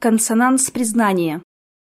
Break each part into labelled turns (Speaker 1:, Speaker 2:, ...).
Speaker 1: Консонанс признания.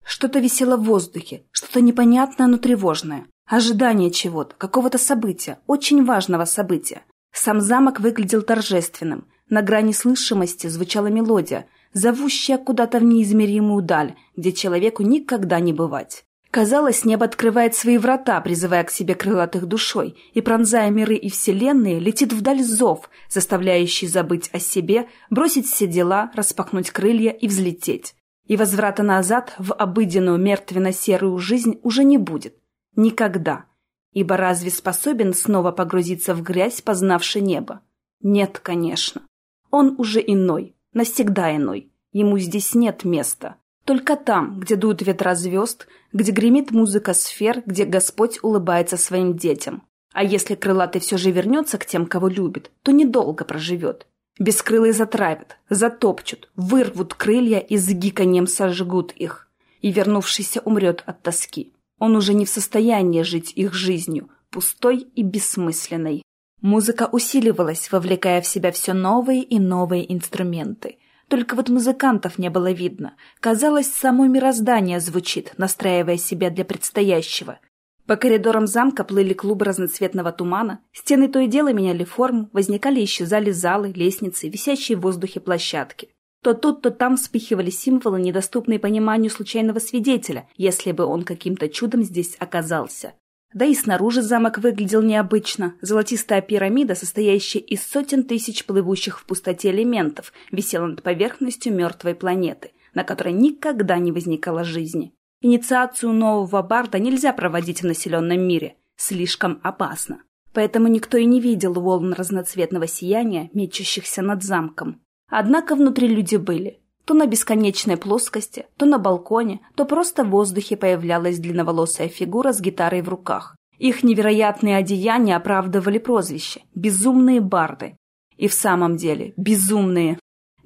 Speaker 1: Что-то висело в воздухе, что-то непонятное, но тревожное. Ожидание чего-то, какого-то события, очень важного события. Сам замок выглядел торжественным. На грани слышимости звучала мелодия, зовущая куда-то в неизмеримую даль, где человеку никогда не бывать. Казалось, небо открывает свои врата, призывая к себе крылатых душой, и, пронзая миры и вселенные, летит вдаль зов, заставляющий забыть о себе, бросить все дела, распахнуть крылья и взлететь. И возврата назад в обыденную мертвенно-серую жизнь уже не будет. Никогда. Ибо разве способен снова погрузиться в грязь, познавший небо? Нет, конечно. Он уже иной, навсегда иной. Ему здесь нет места. Только там, где дуют ветра звезд, где гремит музыка сфер, где Господь улыбается своим детям. А если крылатый все же вернется к тем, кого любит, то недолго проживет. Бескрылые затравят, затопчут, вырвут крылья и с гиканьем сожгут их. И вернувшийся умрет от тоски. Он уже не в состоянии жить их жизнью, пустой и бессмысленной. Музыка усиливалась, вовлекая в себя все новые и новые инструменты. Только вот музыкантов не было видно. Казалось, само мироздание звучит, настраивая себя для предстоящего. По коридорам замка плыли клубы разноцветного тумана, стены то и дело меняли форму, возникали и исчезали залы, лестницы, висящие в воздухе площадки. То тут, то там вспыхивали символы, недоступные пониманию случайного свидетеля, если бы он каким-то чудом здесь оказался. Да и снаружи замок выглядел необычно. Золотистая пирамида, состоящая из сотен тысяч плывущих в пустоте элементов, висела над поверхностью мертвой планеты, на которой никогда не возникало жизни. Инициацию нового барда нельзя проводить в населенном мире. Слишком опасно. Поэтому никто и не видел волн разноцветного сияния, мечущихся над замком. Однако внутри люди были. То на бесконечной плоскости, то на балконе, то просто в воздухе появлялась длинноволосая фигура с гитарой в руках. Их невероятные одеяния оправдывали прозвище «безумные барды». И в самом деле, безумные.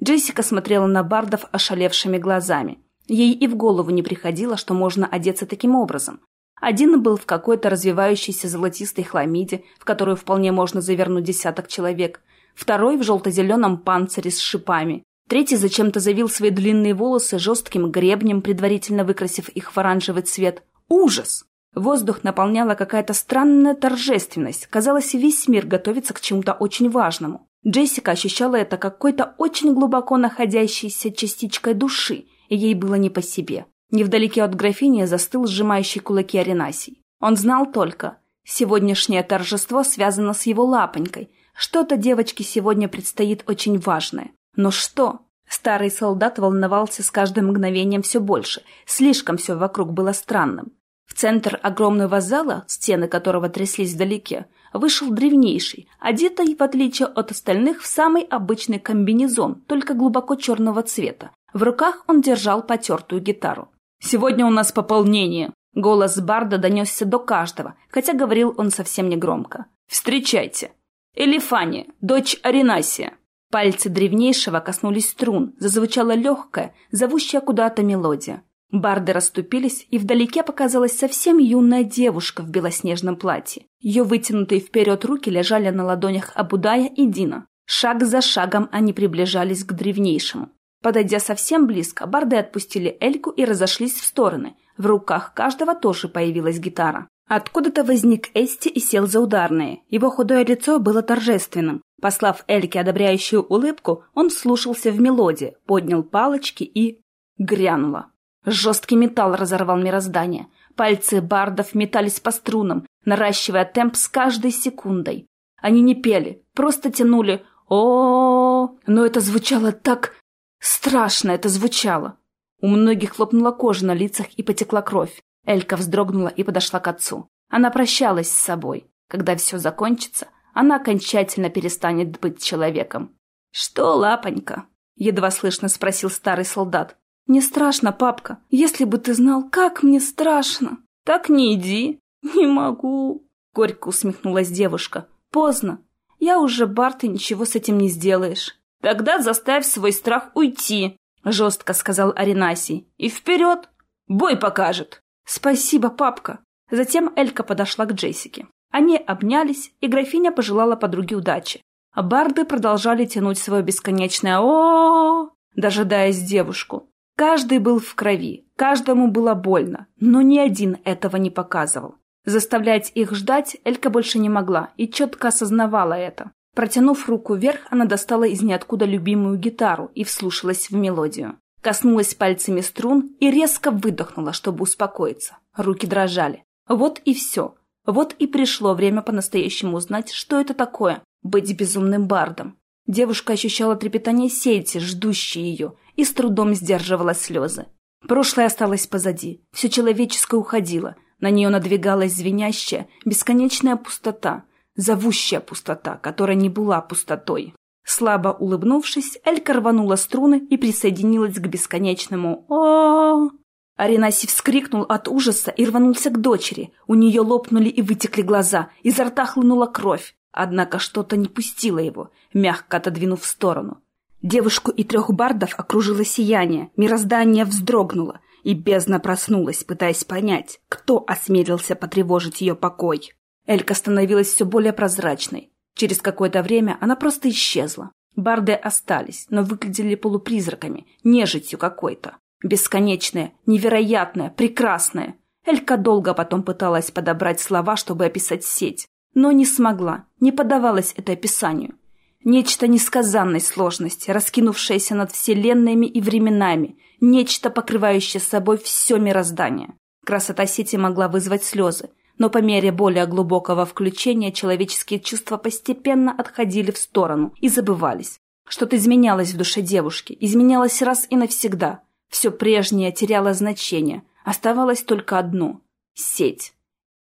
Speaker 1: Джессика смотрела на бардов ошалевшими глазами. Ей и в голову не приходило, что можно одеться таким образом. Один был в какой-то развивающейся золотистой хламиде, в которую вполне можно завернуть десяток человек. Второй в желто-зеленом панцире с шипами. Третий зачем-то завил свои длинные волосы жестким гребнем, предварительно выкрасив их в оранжевый цвет. Ужас! Воздух наполняла какая-то странная торжественность. Казалось, весь мир готовится к чему-то очень важному. Джессика ощущала это какой-то очень глубоко находящейся частичкой души, и ей было не по себе. Невдалеке от графини застыл сжимающий кулаки Аренасий. Он знал только, сегодняшнее торжество связано с его лапонькой. Что-то девочке сегодня предстоит очень важное. Но что? Старый солдат волновался с каждым мгновением все больше. Слишком все вокруг было странным. В центр огромного зала, стены которого тряслись вдалеке, вышел древнейший, одетый, в отличие от остальных, в самый обычный комбинезон, только глубоко черного цвета. В руках он держал потертую гитару. «Сегодня у нас пополнение!» Голос Барда донесся до каждого, хотя говорил он совсем негромко. «Встречайте! Элифания, дочь Аринасия!» Пальцы древнейшего коснулись струн, зазвучала легкая, зовущая куда-то мелодия. Барды расступились, и вдалеке показалась совсем юная девушка в белоснежном платье. Ее вытянутые вперед руки лежали на ладонях Абудая и Дина. Шаг за шагом они приближались к древнейшему. Подойдя совсем близко, барды отпустили Эльку и разошлись в стороны. В руках каждого тоже появилась гитара. Откуда-то возник Эсти и сел за ударные. Его худое лицо было торжественным. Послав Эльке одобряющую улыбку, он вслушался в мелодию, поднял палочки и... грянуло. Жесткий металл разорвал мироздание. Пальцы бардов метались по струнам, наращивая темп с каждой секундой. Они не пели, просто тянули -о, -о, Но это звучало так... Страшно это звучало. У многих хлопнула кожа на лицах и потекла кровь. Элька вздрогнула и подошла к отцу. Она прощалась с собой. Когда все закончится, она окончательно перестанет быть человеком. «Что, лапонька?» — едва слышно спросил старый солдат. «Не страшно, папка. Если бы ты знал, как мне страшно!» «Так не иди!» «Не могу!» — горько усмехнулась девушка. «Поздно. Я уже Барт, и ничего с этим не сделаешь». «Тогда заставь свой страх уйти!» — жестко сказал Аринасий. «И вперед! Бой покажет!» «Спасибо, папка!» Затем Элька подошла к Джессике. Они обнялись, и графиня пожелала подруге удачи. А барды продолжали тянуть свое бесконечное о, дожидаясь девушку. Каждый был в крови, каждому было больно, но ни один этого не показывал. Заставлять их ждать Элька больше не могла и четко осознавала это. Протянув руку вверх, она достала из ниоткуда любимую гитару и вслушалась в мелодию. Коснулась пальцами струн и резко выдохнула, чтобы успокоиться. Руки дрожали. Вот и все. Вот и пришло время по-настоящему узнать, что это такое — быть безумным бардом. Девушка ощущала трепетание сети, ждущей ее, и с трудом сдерживала слезы. Прошлое осталось позади, все человеческое уходило, на нее надвигалась звенящая, бесконечная пустота, зовущая пустота, которая не была пустотой. Слабо улыбнувшись, Элька рванула струны и присоединилась к бесконечному о, Аренаси вскрикнул от ужаса и рванулся к дочери. У нее лопнули и вытекли глаза, изо рта хлынула кровь. Однако что-то не пустило его, мягко отодвинув в сторону. Девушку и трех бардов окружило сияние, мироздание вздрогнуло, и бездна проснулась, пытаясь понять, кто осмелился потревожить ее покой. Элька становилась все более прозрачной. Через какое-то время она просто исчезла. Барды остались, но выглядели полупризраками, нежитью какой-то. Бесконечная, невероятная, прекрасная. Элька долго потом пыталась подобрать слова, чтобы описать сеть, но не смогла, не поддавалась это описанию. Нечто несказанной сложности, раскинувшееся над вселенными и временами, нечто, покрывающее собой все мироздание. Красота сети могла вызвать слезы, но по мере более глубокого включения человеческие чувства постепенно отходили в сторону и забывались. Что-то изменялось в душе девушки, изменялось раз и навсегда. Все прежнее теряло значение, оставалось только одно — сеть.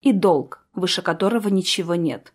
Speaker 1: И долг, выше которого ничего нет.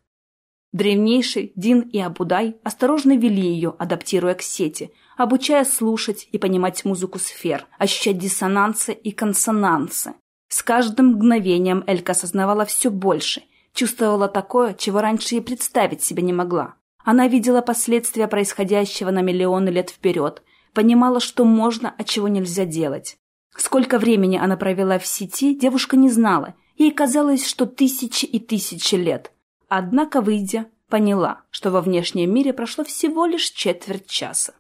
Speaker 1: Древнейший Дин и Абудай осторожно вели ее, адаптируя к сети, обучая слушать и понимать музыку сфер, ощущать диссонансы и консонансы. С каждым мгновением Элька осознавала все больше, чувствовала такое, чего раньше и представить себе не могла. Она видела последствия происходящего на миллионы лет вперед, понимала, что можно, а чего нельзя делать. Сколько времени она провела в сети, девушка не знала, Ей казалось, что тысячи и тысячи лет. Однако, выйдя, поняла, что во внешнем мире прошло всего лишь четверть часа.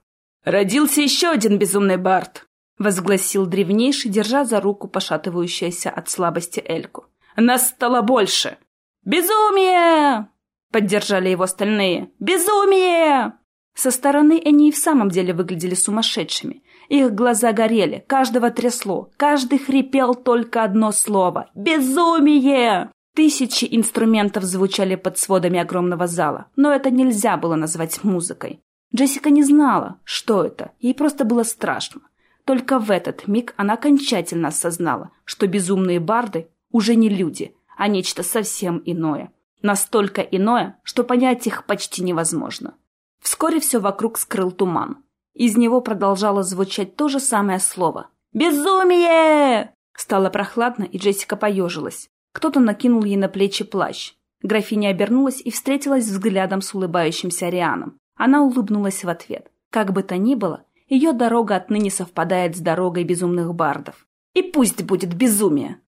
Speaker 2: «Родился еще один безумный Барт!»
Speaker 1: — возгласил древнейший, держа за руку пошатывающуюся от слабости Эльку.
Speaker 2: «Нас стало больше!» «Безумие!» — поддержали его остальные. «Безумие!»
Speaker 1: Со стороны они и в самом деле выглядели сумасшедшими. Их глаза горели, каждого трясло, каждый хрипел только одно слово — «Безумие!». Тысячи инструментов звучали под сводами огромного зала, но это нельзя было назвать музыкой. Джессика не знала, что это, ей просто было страшно. Только в этот миг она окончательно осознала, что безумные барды уже не люди, а нечто совсем иное. Настолько иное, что понять их почти невозможно. Вскоре все вокруг скрыл туман. Из него продолжало звучать то же самое слово. «Безумие!» Стало прохладно, и Джессика поежилась. Кто-то накинул ей на плечи плащ. Графиня обернулась и встретилась взглядом с улыбающимся Арианом. Она улыбнулась в ответ. Как бы то ни было, ее дорога отныне совпадает с дорогой безумных бардов. И пусть будет безумие!